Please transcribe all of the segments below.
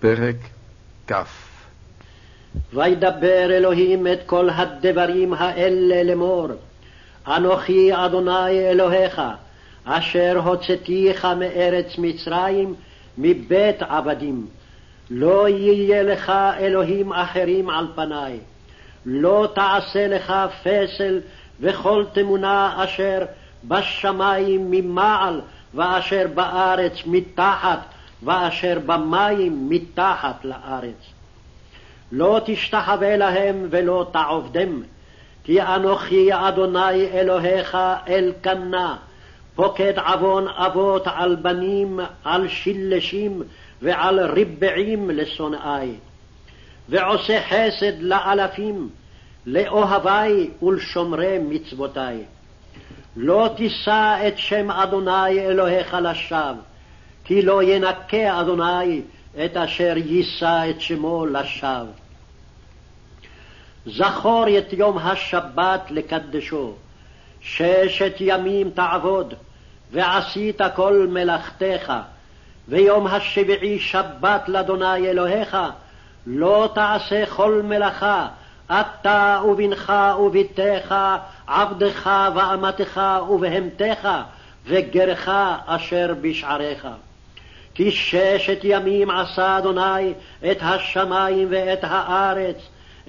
פרק כ. וידבר אלוהים את כל הדברים האלה לאמור, אנוכי אדוני אלוהיך, אשר הוצאתיך מארץ מצרים, מבית עבדים. לא יהיה לך אלוהים אחרים על פניי. לא תעשה לך פסל וכל תמונה אשר בשמיים ממעל, ואשר בארץ מתחת, ואשר במים מתחת לארץ. לא תשתחווה להם ולא תעובדם, כי אנוכי אדוני אלוהיך אלקנה, פוקד עוון אבות על בנים, על שילשים ועל רבעים לשונאי, ועושה חסד לאלפים, לאוהבי ולשומרי מצוותי. לא תישא את שם אדוני אלוהיך לשווא, כי לא ינקה אדוני את אשר יישא את שמו לשווא. זכור את יום השבת לקדשו, ששת ימים תעבוד, ועשית כל מלאכתך, ויום השביעי שבת לאדוני אלוהיך, לא תעשה כל מלאכה, אתה ובנך ובתך, עבדך ואמתך ובהמתך, וגרך אשר בשעריך. כי ששת ימים עשה אדוני את השמים ואת הארץ,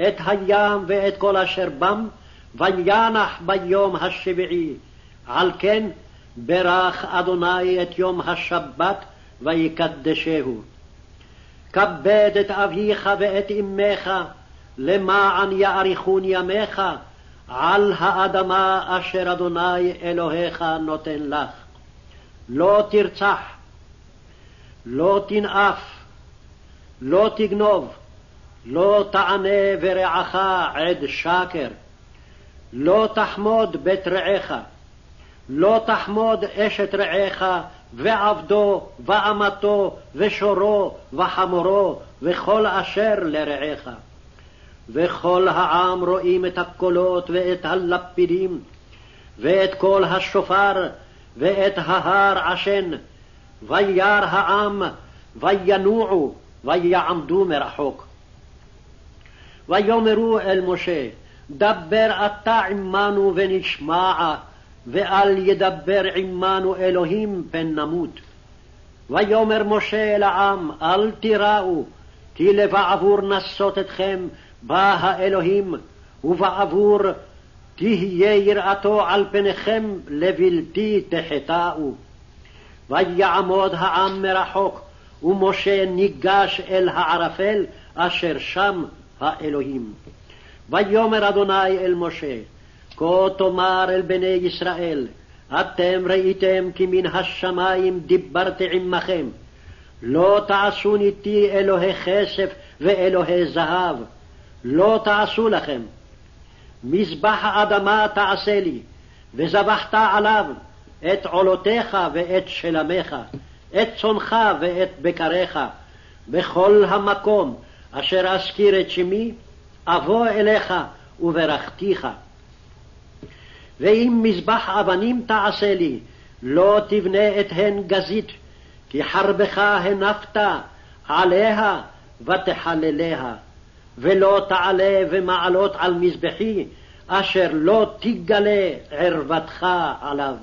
את הים ואת כל אשר בם, וינח ביום השביעי. על כן ברך אדוני את יום השבת ויקדשהו. כבד את אביך ואת אמך, למען יאריכון ימיך על האדמה אשר אדוני אלוהיך נותן לך. לא תרצח, לא תנאף, לא תגנוב, לא תענה ורעך עד שקר, לא תחמוד בית רעך, לא תחמוד אשת רעך ועבדו ואמתו ושורו וחמורו וכל אשר לרעך. וכל העם רואים את הקולות ואת הלפידים ואת קול השופר ואת ההר עשן, וירא העם וינועו ויעמדו מרחוק. ויאמרו אל משה, דבר אתה עמנו ונשמע, ואל ידבר עמנו אלוהים פן נמות. ויאמר משה אל העם, אל תיראו, כי לבעבור נסות אתכם בא האלוהים, ובעבור תהיה יראתו על פניכם לבלתי תחטאו. ויעמוד העם מרחוק, ומשה ניגש אל הערפל אשר שם האלוהים. ויאמר אדוני אל משה, כה תאמר אל בני ישראל, אתם ראיתם כי מן השמים דיברתי עמכם, לא תעשו איתי אלוהי כסף ואלוהי זהב, לא תעשו לכם. מזבח האדמה תעשה לי, וזבחת עליו את עולותיך ואת שלמיך, את צונך ואת בקריך, בכל המקום אשר אזכיר את שמי, אבוא אליך וברכתיך. ואם מזבח אבנים תעשה לי, לא תבנה את הן גזית, כי חרבך הנפת עליה ותחלליה. ולא תעלה ומעלות על מזבחי, אשר לא תגלה ערוותך עליו.